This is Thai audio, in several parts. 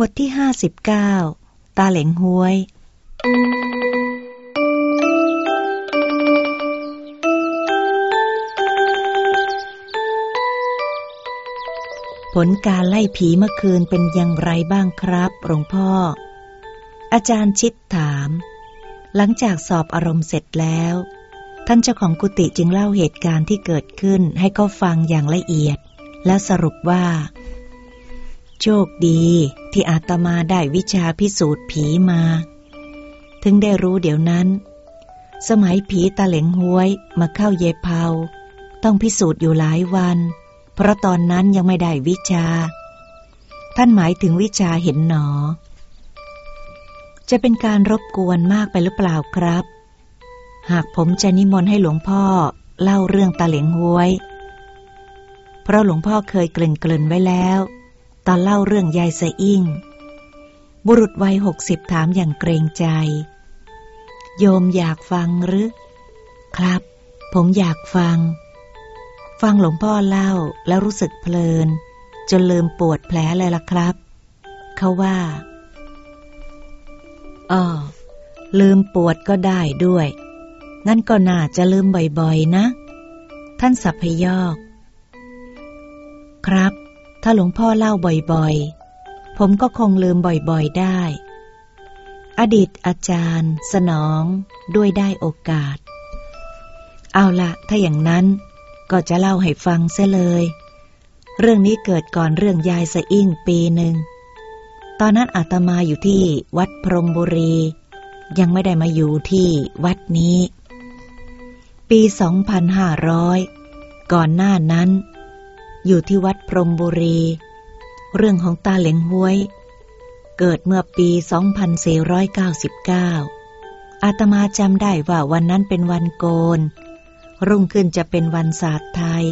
บทที่ห้าสิบเก้าตาเหลงห้วย ผลการไล่ผีเมื่อคืนเป็นอย่างไรบ้างครับหลวงพ่อ อาจารย์ชิดถาม หลังจากสอบอารมณ์เสร็จแล้ว ท่านเจ้าของกุฏิจึงเล่าเหตุการณ์ที่เกิดขึ้นให้เขาฟังอย่างละเอียด และสรุปว่า โชคดี ที่อาตมาได้วิชาพิสูจน์ผีมา ถึงได้รู้เดี๋ยวนั้น สมัยผีตาเหลงห้วยมาเข้าเยเผาต้องพิสูจน์อยู่หลายวัน เพราะตอนนั้นยังไม่ได้วิชา ท่านหมายถึงวิชาเห็นหนอ จะเป็นการรบกวนมากไปหรือเปล่าครับ หากผมจะนิมนต์ให้หลวงพ่อเล่าเรื่องตาเหลงห้วย เพราะหลวงพ่อเคยเกริ่นเกริ่นไว้แล้ว อนเล่าเรื่องยายเสะอิ่ง บุรุษวัยหกสิบถามอย่างเกรงใจ โยมอยากฟังหรือ ครับ ผมอยากฟัง ฟังหลวงพ่อเล่าแล้วรู้สึกเพลิน จนลืมปวดแผลเลยล่ะครับ เขาว่าอ๋อลืมปวดก็ได้ด้วยงั้นก็น่าจะลืมบ่อยๆนะ ท่านสัพพยอก ครับ ถ้าหลวงพ่อเล่าบ่อยๆ ผมก็คงลืมบ่อยๆได้ อดีตอาจารย์ สนองด้วยได้โอกาส เอาละถ้าอย่างนั้นก็จะเล่าให้ฟังเสียเลย เรื่องนี้เกิดก่อนเรื่องยายสะอิ่งปีหนึ่ง ตอนนั้นอาตมาอยู่ที่วัดพรหมบุรี ยังไม่ได้มาอยู่ที่วัดนี้ ปี 2500 ก่อนหน้านั้น อยู่ที่วัดพรมบุรี เรื่องของตาเหลงห้วย เกิดเมื่อปี 2499 อาตมาจำได้ว่าวันนั้นเป็นวันโกน รุ่งขึ้นจะเป็นวันศาสตร์ไทย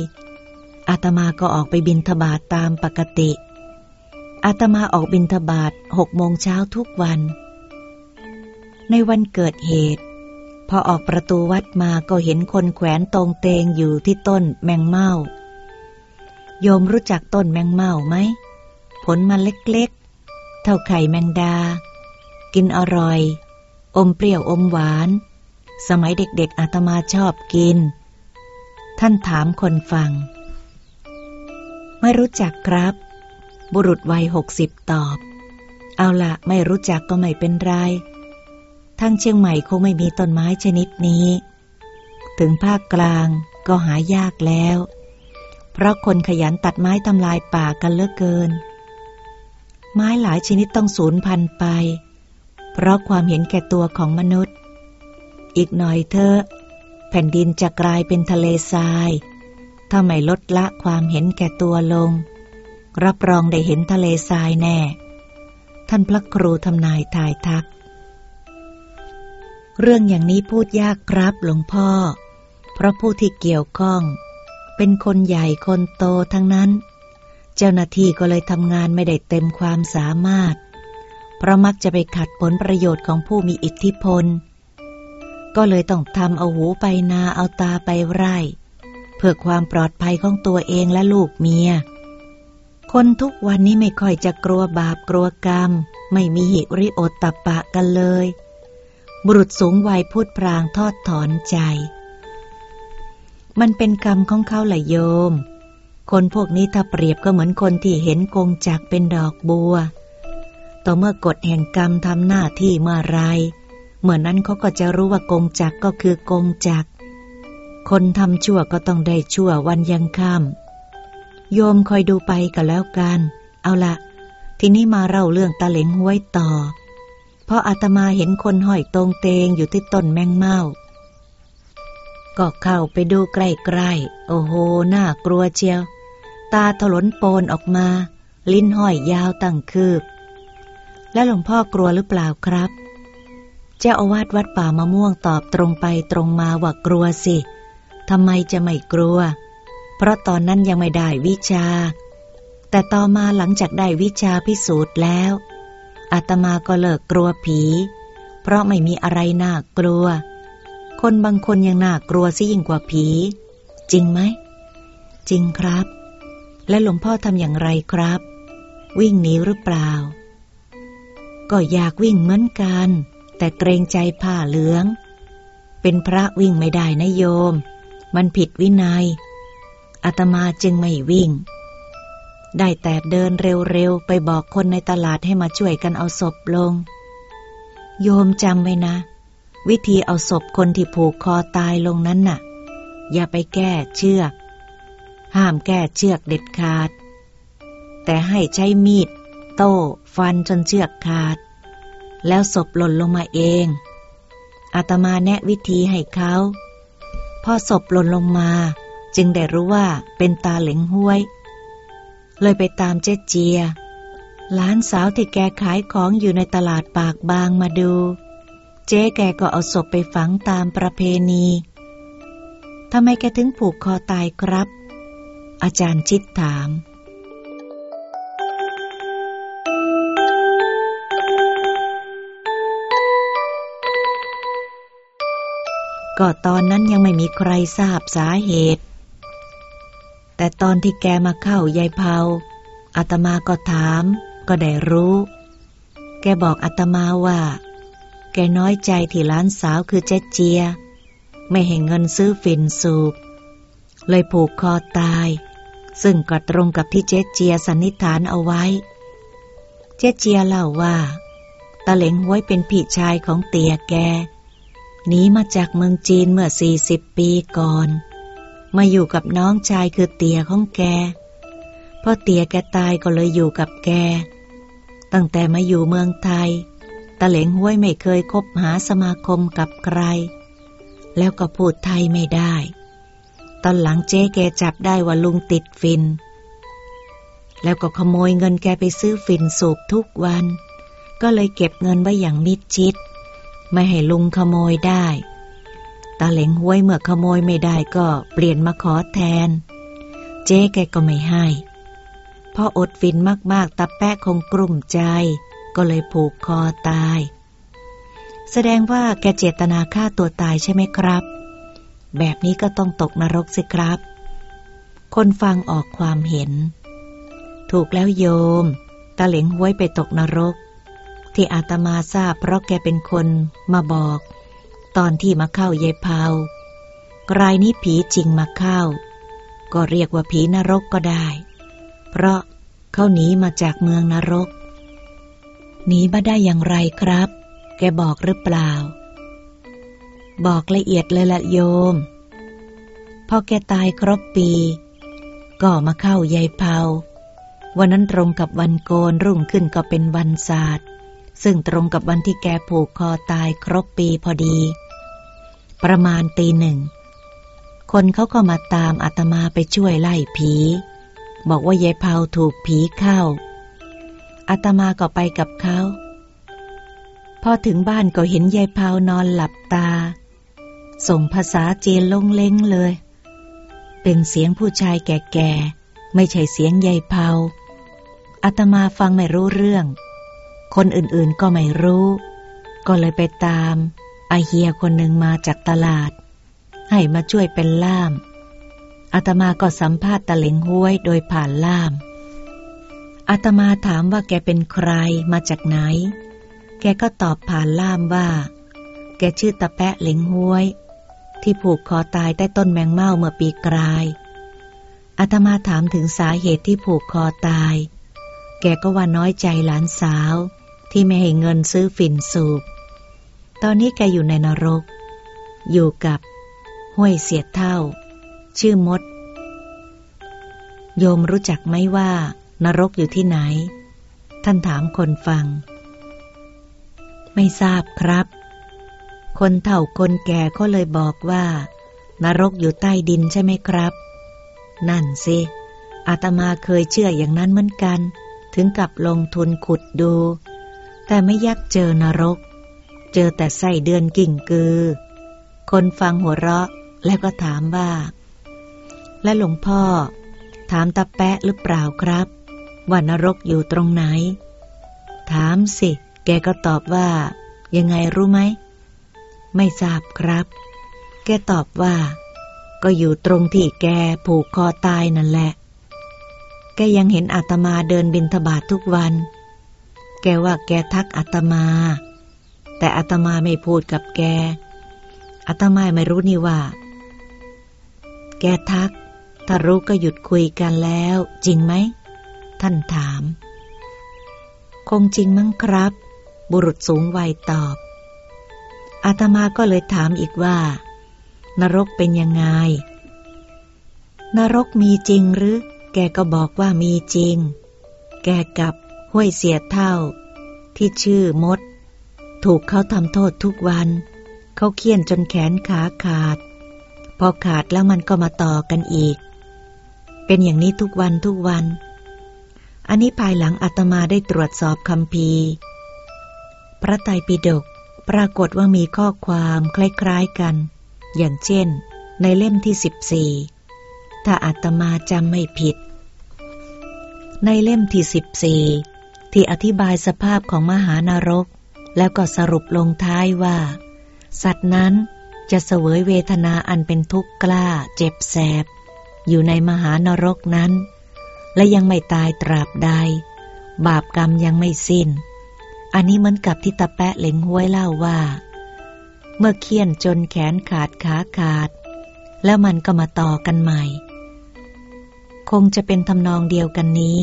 อาตมาก็ออกไปบินทบาทตามปกติ อาตมาออกบินทบาทหกโมงเช้าทุกวัน ในวันเกิดเหตุ พอออกประตูวัดมาก็เห็นคนแขวนตรงเตงอยู่ที่ต้นแมงเม่า โยมรู้จักต้นแมงเม่าไหม ผลมันเล็กๆ เท่าไข่แมงดา กินอร่อย อมเปรี้ยวอมหวาน สมัยเด็กๆอาตมาชอบกิน ท่านถามคนฟัง ไม่รู้จักครับ บุรุษวัยหกสิบตอบ เอาละไม่รู้จักก็ไม่เป็นไร ทั้งเชียงใหม่คงไม่มีต้นไม้ชนิดนี้ ถึงภาคกลางก็หายากแล้ว เพราะคนขยันตัดไม้ทำลายป่ากันเลือกเกิน ไม้หลายชนิดต้องสูญพันธุ์ไป เพราะความเห็นแก่ตัวของมนุษย์ อีกหน่อยเถอะแผ่นดินจะกลายเป็นทะเลทราย ถ้าไม่ลดละความเห็นแก่ตัวลง รับรองได้เห็นทะเลทรายแน่ ท่านพระครูทำนายทายทัก เรื่องอย่างนี้พูดยากครับหลวงพ่อ เพราะผู้ที่เกี่ยวข้อง เป็นคนใหญ่คนโตทั้งนั้น เจ้าหน้าที่ก็เลยทำงานไม่ได้เต็มความสามารถ เพราะมักจะไปขัดผลประโยชน์ของผู้มีอิทธิพล ก็เลยต้องทำเอาหูไปนาเอาตาไปไร่ เพื่อความปลอดภัยของตัวเองและลูกเมีย คนทุกวันนี้ไม่ค่อยจะกลัวบาปกลัวกรรม ไม่มีหิริโอตตะปะกันเลย บุรุษสูงวัยพูดพรางทอดถอนใจ มันเป็นกรรมของเขาแหละโยม คนพวกนี้ถ้าเปรียบก็เหมือนคนที่เห็นกงจักเป็นดอกบัว ต่อเมื่อกฎแห่งกรรมทำหน้าที่เมื่อไรเมื่อนั้นเขาก็จะรู้ว่ากงจักก็คือกงจัก คนทำชั่วก็ต้องได้ชั่ววันยังค่ำโยมคอยดูไปก็แล้วกัน เอาละทีนี้มาเล่าเรื่องตาเหลงห้วยต่อ เพราะอาตมาเห็นคนห้อยตรงเตงอยู่ที่ต้นแมงเม่า ก็เข้าไปดูใกล้ๆ โอ้โห น่ากลัวเชียว ตาถลนโปนออกมา ลิ้นห้อยยาวตั้งคืบ แล้วหลวงพ่อกลัวหรือเปล่าครับ เจ้าอาวาสวัดป่ามะม่วงตอบตรงไปตรงมาว่ากลัวสิ ทำไมจะไม่กลัว เพราะตอนนั้นยังไม่ได้วิชา แต่ต่อมาหลังจากได้วิชาพิสูจน์แล้ว อาตมาก็เลิกกลัวผี เพราะไม่มีอะไรน่ากลัว คนบางคนยังน่ากลัวซิยิ่งกว่าผี จริงไหม จริงครับ และหลวงพ่อทำอย่างไรครับ วิ่งหนีหรือเปล่า ก็อยากวิ่งเหมือนกัน แต่เกรงใจผ้าเหลือง เป็นพระวิ่งไม่ได้นะโยม มันผิดวินัยอาตมาจึงไม่วิ่ง ได้แต่เดินเร็วๆ ไปบอกคนในตลาดให้มาช่วยกันเอาศพลง โยมจำไว้นะ วิธีเอาศพคนที่ผูกคอตายลงนั้นน่ะ อย่าไปแก้เชือก ห้ามแก้เชือกเด็ดขาด แต่ให้ใช้มีด โต้ฟันจนเชือกขาด แล้วศพหล่นลงมาเอง อาตมาแนะวิธีให้เขาพอศพหล่นลงมา จึงได้รู้ว่าเป็นตาเหลงห้วย เลยไปตามเจ๊เจียหลานสาวที่แกขายของอยู่ในตลาดปากบางมาดู เจ๊แกก็เอาศพไปฝังตามประเพณีทำไมแกถึงผูกคอตายครับ อาจารย์ชิดถามก็ตอนนั้นยังไม่มีใครทราบสาเหตุ แต่ตอนที่แกมาเข้ายายเผาอาตมาก็ถาม ก็ได้รู้ แกบอกอาตมาว่า กน้อยใจที่ล้านสาวคือเจ๊เจีย ไม่เห็นเงินซื้อฝิ่นสูบ เลยผูกคอตาย ซึ่งก็ตรงกับที่เจ๊เจียสันนิษฐานเอาไว้ เจ๊เจียเล่าว่าตาเหลงห้วยเป็นพี่ชายของเตียแกหนีมาจากเมืองจีนเมื่อสี่สิบปีก่อน มาอยู่กับน้องชายคือเตียของแกพ่อเตียแกตายก็เลยอยู่กับแก ตั้งแต่มาอยู่เมืองไทย ตะเหลงห้วยไม่เคยคบหาสมาคมกับใคร แล้วก็พูดไทยไม่ได้ ตอนหลังเจ๊แกจับได้ว่าลุงติดฟิน แล้วก็ขโมยเงินแกไปซื้อฟินสูบทุกวัน ก็เลยเก็บเงินไว้อย่างมิดชิด ไม่ให้ลุงขโมยได้ ตาเหลงห้วยเมื่อขโมยไม่ได้ก็เปลี่ยนมาขอแทน เจ๊แกก็ไม่ให้พออดฟินมากๆตาแปะคงกลุ่มใจ ก็เลยผูกคอตาย แสดงว่าแกเจตนาฆ่าตัวตายใช่ไหมครับ แบบนี้ก็ต้องตกนรกสิครับ คนฟังออกความเห็น ถูกแล้วโยมตาเหลงห้วยไปตกนรก ที่อาตมาทราบเพราะแกเป็นคนมาบอก ตอนที่มาเข้าเยเผารายนี้ผีจริงมาเข้า ก็เรียกว่าผีนรกก็ได้ เพราะเขาหนีมาจากเมืองนรก หนีมาได้อย่างไรครับ แกบอกหรือเปล่า บอกละเอียดเลยละโยม พอแกตายครบปี ก็มาเข้ายายเผาวันนั้นตรงกับวันโกนรุ่งขึ้นก็เป็นวันศาสตร์ ซึ่งตรงกับวันที่แกผูกคอตายครบปีพอดี ประมาณตีหนึ่ง คนเขาก็มาตามอาตมาไปช่วยไล่ผี บอกว่ายายเผาถูกผีเข้า อาตมาก็ไปกับเขา พอถึงบ้านก็เห็นยายเผานอนหลับตา ส่งภาษาจีนลงเล้งเลย เป็นเสียงผู้ชายแก่ๆ ไม่ใช่เสียงยายเผาอาตมาฟังไม่รู้เรื่อง คนอื่นๆก็ไม่รู้ ก็เลยไปตามอาเฮียคนหนึ่งมาจากตลาด ให้มาช่วยเป็นล่ามอาตมาก็สัมภาษณ์ตะเหลงห้วยโดยผ่านล่าม อาตมาถามว่าแกเป็นใครมาจากไหน แกก็ตอบผ่านล่ามว่า แกชื่อตะแปะเหลงห้วย ที่ผูกคอตายใต้ต้นแมงเม่าเมื่อปีกลายอาตมาถามถึงสาเหตุที่ผูกคอตาย แกก็ว่าน้อยใจหลานสาว ที่ไม่ให้เงินซื้อฝิ่นสูบ ตอนนี้แกอยู่ในนรก อยู่กับห้วยเสียเท่า ชื่อมด โยมรู้จักไหมว่า นรกอยู่ที่ไหน ท่านถามคนฟัง ไม่ทราบครับ คนเฒ่าคนแก่ก็เลยบอกว่า นรกอยู่ใต้ดินใช่ไหมครับ นั่นสิอาตมาเคยเชื่ออย่างนั้นเหมือนกัน ถึงกับลงทุนขุดดู แต่ไม่ยักเจอนรก เจอแต่ไส้เดือนกิ่งกือ คนฟังหัวเราะแล้วก็ถามว่า และหลวงพ่อ ถามตาแปะหรือเปล่าครับ ว่านรกอยู่ตรงไหน ถามสิ แกก็ตอบว่า ยังไงรู้ไหม ไม่ทราบครับ แกตอบว่า ก็อยู่ตรงที่แกผูกคอตายนั่นแหละ แกยังเห็นอาตมาเดินบินทบาททุกวัน แกว่าแกทักอาตมา แต่อาตมาไม่พูดกับแกอาตมาไม่รู้นี่ว่า แกทัก ถ้ารู้ก็หยุดคุยกันแล้ว จริงไหม ท่านถาม คงจริงมั้งครับ บุรุษสูงวัยตอบ อาตมาก็เลยถามอีกว่า นรกเป็นยังไง นรกมีจริงหรือ แกก็บอกว่ามีจริง แกกับห้วยเสียเท่า ที่ชื่อมด ถูกเขาทำโทษทุกวัน เขาเคี่ยนจนแขนขาขาด พอขาดแล้วมันก็มาต่อกันอีก เป็นอย่างนี้ทุกวันทุกวัน อันนี้ภายหลังอาตมาได้ตรวจสอบคำพีพระไตรปิฎกปรากฏว่ามีข้อความคล้ายๆกัน อย่างเช่น ในเล่มที่สิบสี่ถ้าอาตมาจำไม่ผิด ในเล่มที่สิบสี่ที่อธิบายสภาพของมหานรก แล้วก็สรุปลงท้ายว่า สัตว์นั้นจะเสวยเวทนาอันเป็นทุกข์กล้าเจ็บแสบ อยู่ในมหานรกนั้น และยังไม่ตายตราบใด บาปกรรมยังไม่สิ้น อันนี้เหมือนกับที่ตาแปะเหล็งห้วยเล่าว่า เมื่อเคี่ยนจนแขนขาดขาขาด แล้วมันก็มาต่อกันใหม่ คงจะเป็นทำนองเดียวกันนี้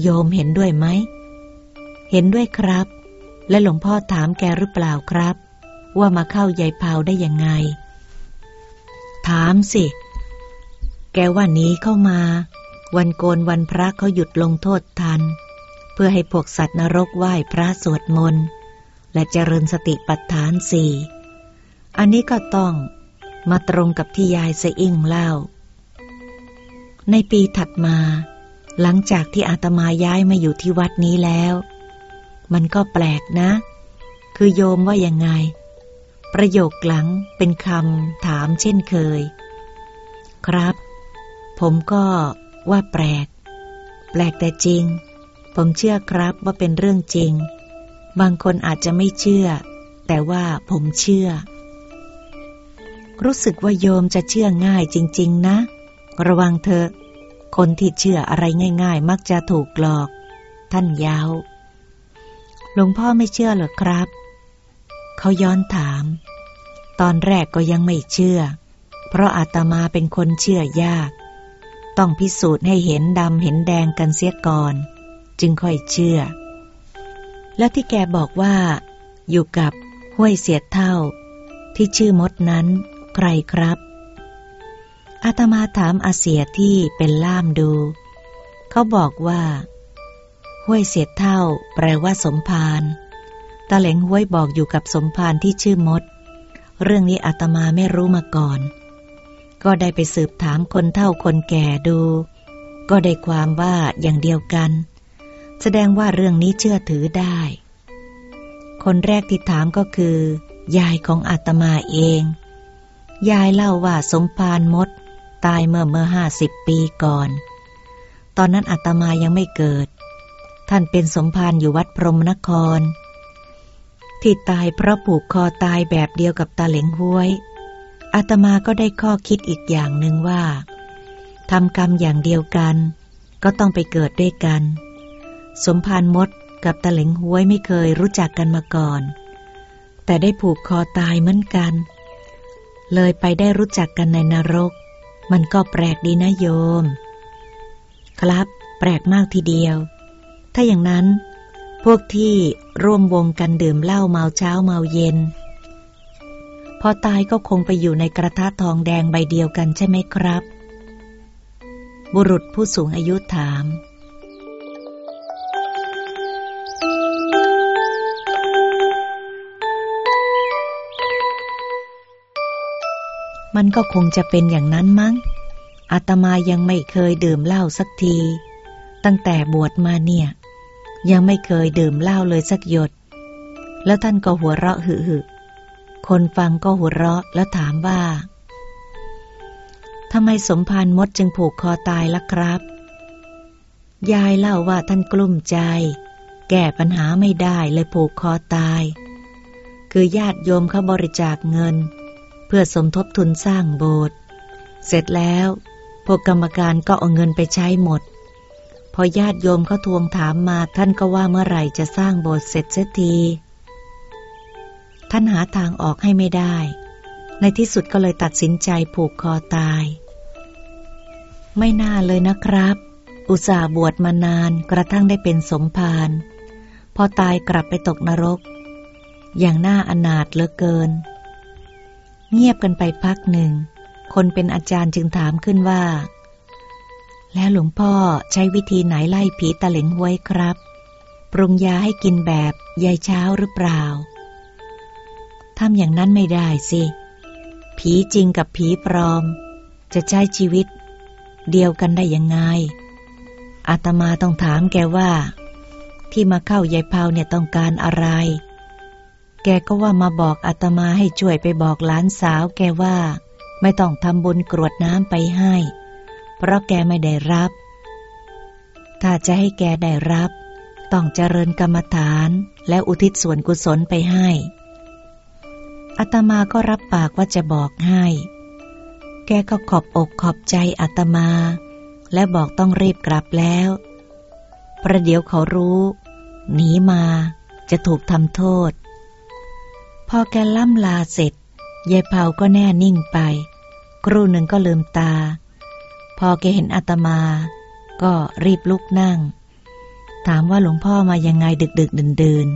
โยมเห็นด้วยไหม เห็นด้วยครับ และหลวงพ่อถามแกหรือเปล่าครับ ว่ามาเข้ายายเผาได้ยังไง ถามสิ แกว่านี้เข้ามา วันโกนวันพระเขาหยุดลงโทษทัน เพื่อให้พวกสัตว์นรกไหว้พระสวดมนต์และเจริญสติปัฏฐานสี่อันนี้ก็ต้องมาตรงกับที่ยายเสอิ่งเล่า ในปีถัดมา หลังจากที่อาตมาย้ายมาอยู่ที่วัดนี้แล้ว มันก็แปลกนะ คือโยมว่ายังไง ประโยคหลังเป็นคำถามเช่นเคย ครับ ผมก็ ว่าแปลก แปลกแต่จริง ผมเชื่อครับว่าเป็นเรื่องจริง บางคนอาจจะไม่เชื่อ แต่ว่าผมเชื่อ รู้สึกว่าโยมจะเชื่อง่ายจริง ๆ นะ ระวังเถอะ คนที่เชื่ออะไรง่าย ๆ มักจะถูกหลอก ท่านยาวหลวงพ่อไม่เชื่อหรอครับ เขาย้อนถาม ตอนแรกก็ยังไม่เชื่อ เพราะอาตมาเป็นคนเชื่อยาก ต้องพิสูจน์ให้เห็นดำเห็นแดงกันเสียก่อน จึงค่อยเชื่อ แล้วที่แกบอกว่า อยู่กับห้วยเสียเท่า ที่ชื่อมดนั้น ใครครับ อาตมาถามอาเสียที่เป็นล่ามดู เขาบอกว่า ห้วยเสียเท่า แปลว่าสมภารตาเหลงห้วยบอกอยู่กับสมภารที่ชื่อมด เรื่องนี้อาตมาไม่รู้มาก่อน ก็ได้ไปสืบถามคนเท่าคนแก่ดู ก็ได้ความว่าอย่างเดียวกัน แสดงว่าเรื่องนี้เชื่อถือได้ คนแรกที่ถามก็คือ ยายของอาตมาเอง ยายเล่าว่าสมภารมด ตายเมื่อเมื่อห้าสิบปีก่อน ตอนนั้นอาตมายังไม่เกิด ท่านเป็นสมภารอยู่วัดพรหมนคร ที่ตายเพราะผูกคอตายแบบเดียวกับตาเหลงห้วย อาตมาก็ได้ข้อคิดอีกอย่างหนึ่งว่าทำกรรมอย่างเดียวกัน ก็ต้องไปเกิดด้วยกัน สมภารมดกับตะเหลงห้วยไม่เคยรู้จักกันมาก่อน แต่ได้ผูกคอตายเหมือนกัน เลยไปได้รู้จักกันในนรก มันก็แปลกดีนะโยม ครับ แปลกมากทีเดียว ถ้าอย่างนั้น พวกที่ร่วมวงกันดื่มเหล้าเมาเช้าเมาเย็น พอตายก็คงไปอยู่ในกระทะทองแดงใบเดียวกันใช่ไหมครับ บุรุษผู้สูงอายุถาม มันก็คงจะเป็นอย่างนั้นมั้ง อาตมายังไม่เคยดื่มเหล้าสักที ตั้งแต่บวชมาเนี่ย ยังไม่เคยดื่มเหล้าเลยสักหยด แล้วท่านก็หัวเราะหึหึ คนฟังก็หัวเราะแล้วถามว่าทำไมสมภารมดจึงผูกคอตายล่ะครับ ยายเล่าว่าท่านกลุ้มใจ แก้ปัญหาไม่ได้เลยผูกคอตาย คือญาติโยมเขาบริจาคเงิน เพื่อสมทบทุนสร้างโบสถ์เสร็จแล้วพวกกรรมการก็เอาเงินไปใช้หมดพพอญาติโยมเขาทวงถามมาท่านก็ว่าเมื่อไหร่จะสร้างโบสถ์เสร็จเสียที ท่านหาทางออกให้ไม่ได้ ในที่สุดก็เลยตัดสินใจผูกคอตาย ไม่น่าเลยนะครับ อุตส่าห์บวชมานานกระทั่งได้เป็นสมภารพอตายกลับไปตกนรก อย่างน่าอนาถเหลือเกิน เงียบกันไปพักหนึ่ง คนเป็นอาจารย์จึงถามขึ้นว่า แล้วหลวงพ่อใช้วิธีไหนไล่ผีตะเหลงห้วยครับ ปรุงยาให้กินแบบยายเช้าหรือเปล่า ทำอย่างนั้นไม่ได้สิ ผีจริงกับผีปลอม จะใช้ชีวิต เดียวกันได้ยังไง อาตมาต้องถามแกว่า ที่มาเข้ายายเผาเนี่ยต้องการอะไร แกก็ว่ามาบอกอาตมาให้ช่วยไปบอกหลานสาวแกว่า ไม่ต้องทำบุญกรวดน้ำไปให้ เพราะแกไม่ได้รับ ถ้าจะให้แกได้รับ ต้องเจริญกรรมฐานและอุทิศส่วนกุศลไปให้ อาตมาก็รับปากว่าจะบอกให้ แกก็ขอบอกขอบใจอาตมา และบอกต้องรีบกลับแล้ว ประเดี๋ยวเขารู้ หนีมาจะถูกทำโทษ พอแกล่ำลาเสร็จยายเผาก็แน่นิ่งไป ครู่หนึ่งก็ลืมตา พอแกเห็นอาตมา ก็รีบลุกนั่ง ถามว่าหลวงพ่อมายังไงดึกดึกเดินเดิน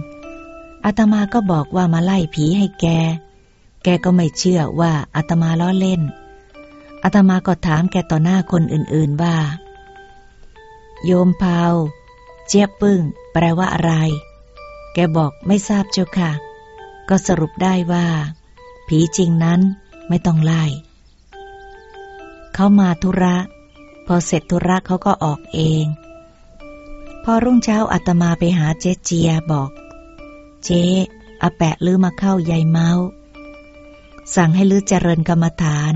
อาตมาก็บอกว่ามาไล่ผีให้แก แกก็ไม่เชื่อว่าอาตมาล้อเล่น อาตมาก็ถามแกต่อหน้าคนอื่นๆว่า โยมเผาเจี๊ยบปึ้ง แปลว่าอะไร แกบอกไม่ทราบเจ้าค่ะ ก็สรุปได้ว่า ผีจริงนั้นไม่ต้องไล่ เขามาธุระ พอเสร็จธุระเขาก็ออกเอง พอรุ่งเช้าอาตมาไปหาเจ๊เจียบอก เจ๊อาแปะลือมาเข้ายายเมา สั่งให้ลือเจริญกรรมฐาน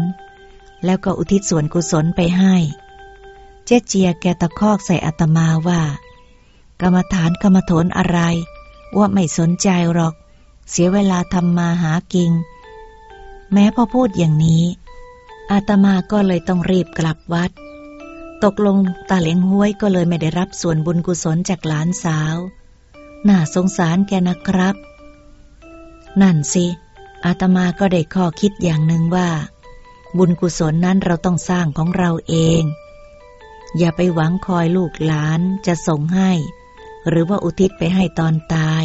แล้วก็อุทิศส่วนกุศลไปให้ เจ๊เจียแกตะคอกใส่อาตมาว่า กรรมฐานกรรมโถนอะไร ว่าไม่สนใจหรอก เสียเวลาทำมาหากิงแม้พอพูดอย่างนี้ อาตมาก็เลยต้องรีบกลับวัด ตกลงตาเหลงห้วยก็เลยไม่ได้รับส่วนบุญกุศลจากหลานสาว น่าสงสารแกนะครับ นั่นสิอาตมาก็ได้ข้อคิดอย่างหนึ่งว่า บุญกุศลนั้นเราต้องสร้างของเราเอง อย่าไปหวังคอยลูกหลานจะส่งให้ หรือว่าอุทิศไปให้ตอนตาย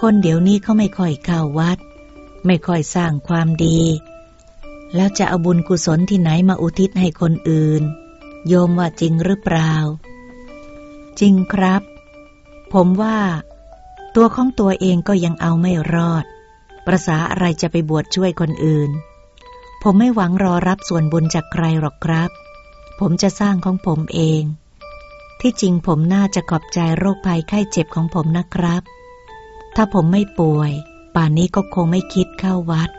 คนเดี๋ยวนี้เขาไม่ค่อยเข้าวัด ไม่ค่อยสร้างความดี แล้วจะเอาบุญกุศลที่ไหนมาอุทิศให้คนอื่น โยมว่าจริงหรือเปล่า จริงครับ ผมว่า ตัวของตัวเองก็ยังเอาไม่รอด ประษาอะไรจะไปบวชช่วยคนอื่น ผมไม่หวังรอรับส่วนบุญจากใครหรอกครับ ผมจะสร้างของผมเอง ที่จริงผมน่าจะขอบใจโรคภัยไข้เจ็บของผมนะครับ ถ้าผมไม่ป่วย ป่านนี้ก็คงไม่คิดเข้าวัด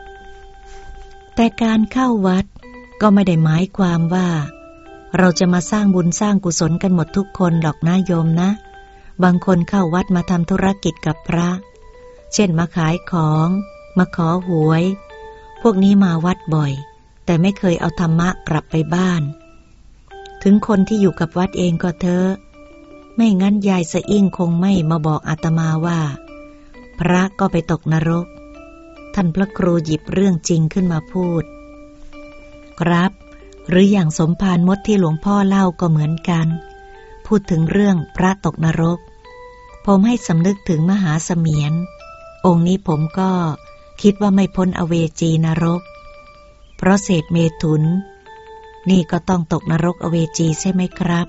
แต่การเข้าวัดก็ไม่ได้หมายความว่า เราจะมาสร้างบุญสร้างกุศลกันหมดทุกคนหรอกนะโยมนะ บางคนเข้าวัดมาทำธุรกิจกับพระ เช่นมาขายของ มาขอหวย พวกนี้มาวัดบ่อย แต่ไม่เคยเอาธรรมะกลับไปบ้าน ถึงคนที่อยู่กับวัดเองก็เถอะไม่งั้นยายสะอิ่งคงไม่มาบอกอาตมาว่า พระก็ไปตกนรก ท่านพระครูหยิบเรื่องจริงขึ้นมาพูด ครับ หรืออย่างสมภารมดที่หลวงพ่อเล่าก็เหมือนกัน พูดถึงเรื่องพระตกนรก ผมให้สำนึกถึงมหาเสมียน องค์นี้ผมก็คิดว่าไม่พ้นอเวจีนรก เพราะเศษเมถุน นี่ก็ต้องตกนรกอเวจีใช่ไหมครับ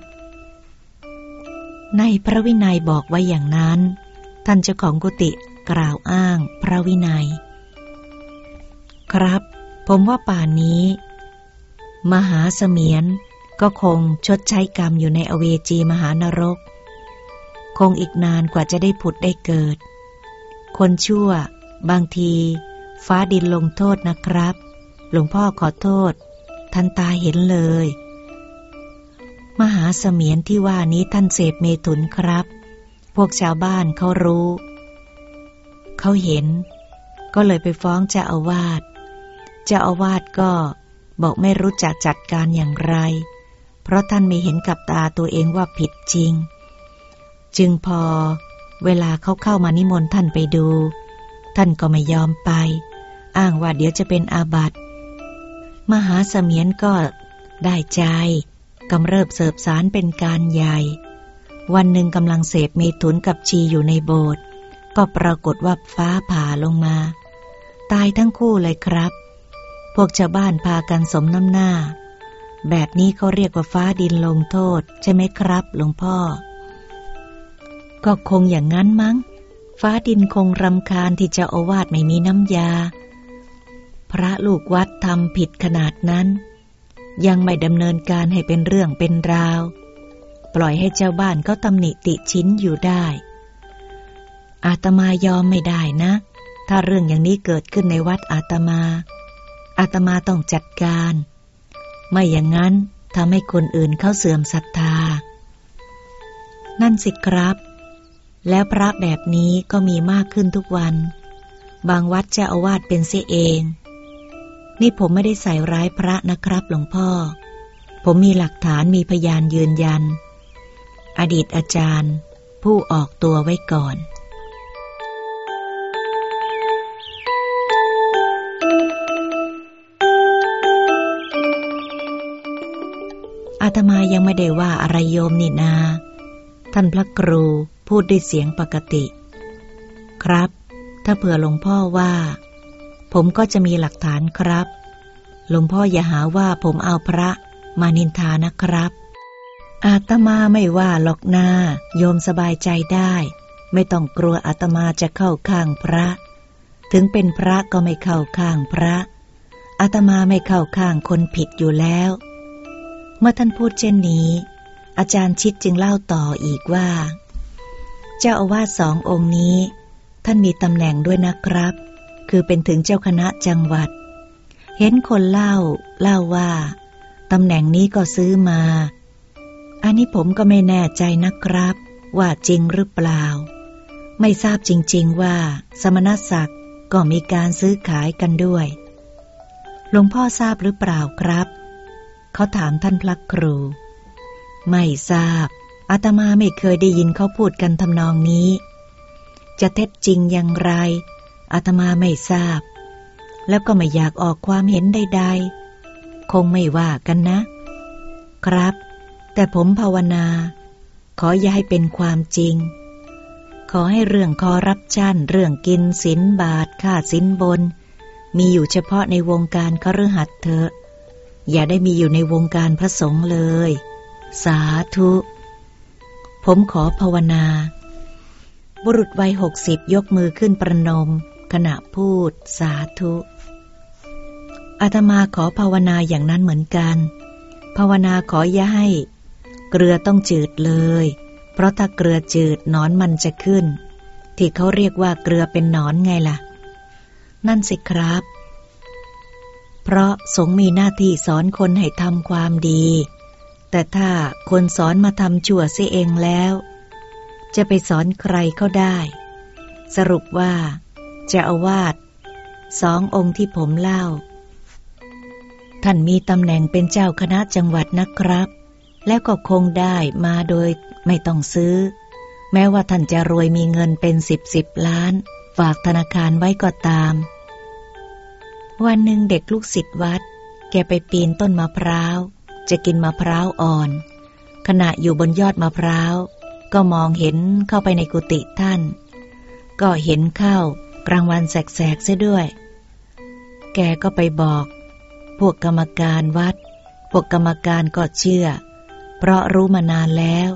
ในพระวินัยบอกไว้อย่างนั้น ท่านเจ้าของกุฏิกล่าวอ้างพระวินัย ครับ ผมว่าป่านนี้ มหาเสมียนก็คงชดใช้กรรมอยู่ในอเวจีมหานรก คงอีกนานกว่าจะได้ผุดได้เกิด คนชั่ว บางที ฟ้าดินลงโทษนะครับ หลวงพ่อขอโทษ ท่านตาเห็นเลย มหาเสมียนที่ว่านี้ท่านเสพเมถุนครับ พวกชาวบ้านเขารู้ เขาเห็น ก็เลยไปฟ้องเจ้าอาวาสเจ้าอาวาสก็บอกไม่รู้จักจัดการอย่างไร เพราะท่านไม่เห็นกับตาตัวเองว่าผิดจริง จึงพอ เวลาเขาเข้ามานิมนต์ท่านไปดู ท่านก็ไม่ยอมไป อ้างว่าเดี๋ยวจะเป็นอาบัติ มหาเสมียนก็ได้ใจกำเริบเสบสารเป็นการใหญ่ วันหนึ่งกำลังเสพเมถุนกับชีอยู่ในโบสถ์ก็ปรากฏว่าฟ้าผ่าลงมา ตายทั้งคู่เลยครับ พวกชาวบ้านพากันสมน้ำหน้า แบบนี้เขาเรียกว่าฟ้าดินลงโทษใช่ไหมครับหลวงพ่อ ก็คงอย่างนั้นมั้ง ฟ้าดินคงรำคาญที่เจ้าอาวาสไม่มีน้ำยา พระลูกวัดทำผิดขนาดนั้น ยังไม่ดำเนินการให้เป็นเรื่องเป็นราว ปล่อยให้เจ้าบ้านก็ตำหนิติชิ้นอยู่ได้ อาตมายอมไม่ได้นะ ถ้าเรื่องอย่างนี้เกิดขึ้นในวัดอาตมา อาตมาต้องจัดการ ไม่อย่างนั้นทำให้คนอื่นเข้าเสื่อมศรัทธานั่นสิครับ แล้วพระแบบนี้ก็มีมากขึ้นทุกวัน บางวัดเจ้าอาวาสเป็นเสียเอง นี่ผมไม่ได้ใส่ร้ายพระนะครับหลวงพ่อ ผมมีหลักฐานมีพยานยืนยัน อดีตอาจารย์ ผู้ออกตัวไว้ก่อนอาตมายังไม่ได้ว่าอะไรโยมนี่นา ท่านพระครู พูดด้วยเสียงปกติ ครับ ถ้าเผื่อหลวงพ่อว่า ผมก็จะมีหลักฐานครับ หลวงพ่ออย่าหาว่าผมเอาพระมานินทานะครับ อาตมาไม่ว่าหรอกนาโยมสบายใจได้ ไม่ต้องกลัวอาตมาจะเข้าข้างพระ ถึงเป็นพระก็ไม่เข้าข้างพระ อาตมาไม่เข้าข้างคนผิดอยู่แล้ว เมื่อท่านพูดเช่นนี้ อาจารย์ชิดจึงเล่าต่ออีกว่า เจ้าอาวาสสององค์นี้ ท่านมีตำแหน่งด้วยนะครับ คือเป็นถึงเจ้าคณะจังหวัด เห็นคนเล่า เล่าว่าตำแหน่งนี้ก็ซื้อมา อันนี้ผมก็ไม่แน่ใจนะครับ ว่าจริงหรือเปล่า ไม่ทราบจริงๆว่า สมณศักดิ์ก็มีการซื้อขายกันด้วย หลวงพ่อทราบหรือเปล่าครับ เขาถามท่านพระครู ไม่ทราบ อาตมาไม่เคยได้ยินเขาพูดกันทำนองนี้ จะเท็จจริงอย่างไรอาตมาไม่ทราบ แล้วก็ไม่อยากออกความเห็นใดๆ คงไม่ว่ากันนะ ครับ แต่ผมภาวนา ขออย่าให้เป็นความจริง ขอให้เรื่องคอรับชันเรื่องกินสินบาทค่าสินบน มีอยู่เฉพาะในวงการคฤหัสถ์เถอะ อย่าได้มีอยู่ในวงการพระสงฆ์เลย สาธุ ผมขอภาวนา บุรุษวัยหกสิบยกมือขึ้นประนม ขณะพูด สาธุอาตมาขอภาวนาอย่างนั้นเหมือนกัน ภาวนาขออย่าให้ เกลือต้องจืดเลย เพราะถ้าเกลือจืดนอนมันจะขึ้น ที่เขาเรียกว่าเกลือเป็นนอนไงล่ะ นั่นสิครับ เพราะสงฆ์มีหน้าที่สอนคนให้ทำความดี แต่ถ้าคนสอนมาทำชั่วเสียเองแล้ว จะไปสอนใครเขาได้ สรุปว่าจะอาวาสสององค์ที่ผมเล่า ท่านมีตำแหน่งเป็นเจ้าคณะจังหวัดนะครับ แล้วก็คงได้มาโดยไม่ต้องซื้อ แม้ว่าท่านจะรวยมีเงินเป็นสิบสิบล้าน ฝากธนาคารไว้ก็ตาม วันหนึ่งเด็กลูกศิษย์วัด แกไปปีนต้นมะพร้าว จะกินมะพร้าวอ่อน ขณะอยู่บนยอดมะพร้าว ก็มองเห็นเข้าไปในกุฏิท่าน ก็เห็นเข้ากลางวันแสกๆเสียด้วย แกก็ไปบอก พวกกรรมการวัด พวกกรรมการก็เชื่อ เพราะรู้มานานแล้ว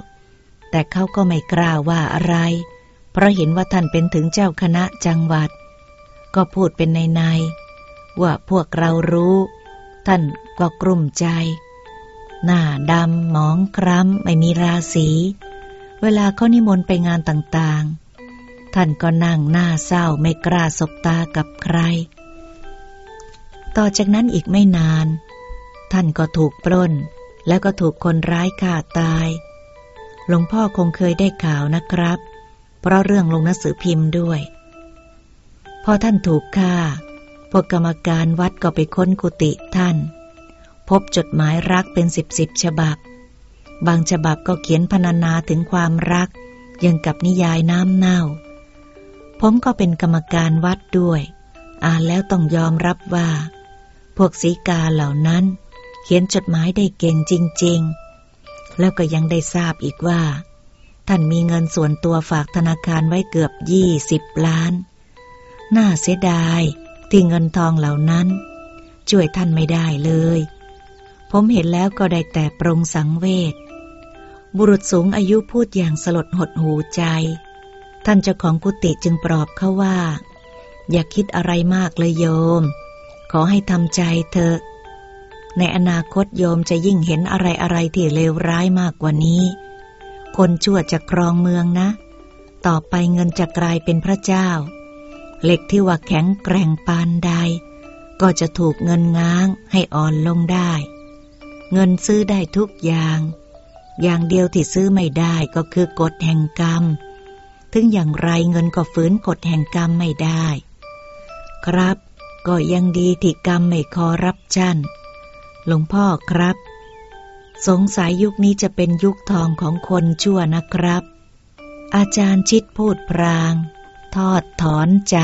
แต่เขาก็ไม่กล้าว่าอะไร เพราะเห็นว่าท่านเป็นถึงเจ้าคณะจังหวัด ก็พูดเป็นในในๆว่าพวกเรารู้ ท่านก็กลุ้มใจ หน้าดำหมองคล้ำไม่มีราศีเวลาเขานิมนต์ไปงานต่างๆ ท่านก็นั่งหน้าเศร้าไม่กล้าสบตากับใคร ต่อจากนั้นอีกไม่นาน ท่านก็ถูกปล้น แล้วก็ถูกคนร้ายฆ่าตาย หลวงพ่อคงเคยได้ข่าวนะครับ เพราะเรื่องลงหนังสือพิมพ์ด้วย พอท่านถูกฆ่า พวกกรรมการวัดก็ไปค้นกุฏิท่าน พบจดหมายรักเป็นสิบสิบฉบับ บางฉบับก็เขียนพรรณนาถึงความรักยังกับนิยายน้ำเน่า ผมก็เป็นกรรมการวัดด้วย อ่านแล้วต้องยอมรับว่า พวกสีกาเหล่านั้น เขียนจดหมายได้เก่งจริง ๆ แล้วก็ยังได้ทราบอีกว่า ท่านมีเงินส่วนตัวฝากธนาคารไว้เกือบยี่สิบล้าน น่าเสียดายที่เงินทองเหล่านั้น ช่วยท่านไม่ได้เลย ผมเห็นแล้วก็ได้แต่ปรงสังเวช บุรุษสูงอายุพูดอย่างสลดหดหูใจ ท่านเจ้าของกุฏิจึงปลอบเขาว่า อย่าคิดอะไรมากเลยโยม ขอให้ทำใจเถอะ ในอนาคตโยมจะยิ่งเห็นอะไรอะไรที่เลวร้ายมากกว่านี้ คนชั่วจะครองเมืองนะ ต่อไปเงินจะกลายเป็นพระเจ้า เหล็กที่ว่าแข็งแกร่งปานใด ก็จะถูกเงินง้างให้อ่อนลงได้ เงินซื้อได้ทุกอย่าง อย่างเดียวที่ซื้อไม่ได้ก็คือกฎแห่งกรรม ถึงอย่างไรเงินก็ฝืนกฎแห่งกรรมไม่ได้ ครับ ก็ยังดีที่กรรมไม่คอรับชันหลวงพ่อครับ สงสัยยุคนี้จะเป็นยุคทองของคนชั่วนะครับ อาจารย์ชิดพูดพราง ทอดถอนใจ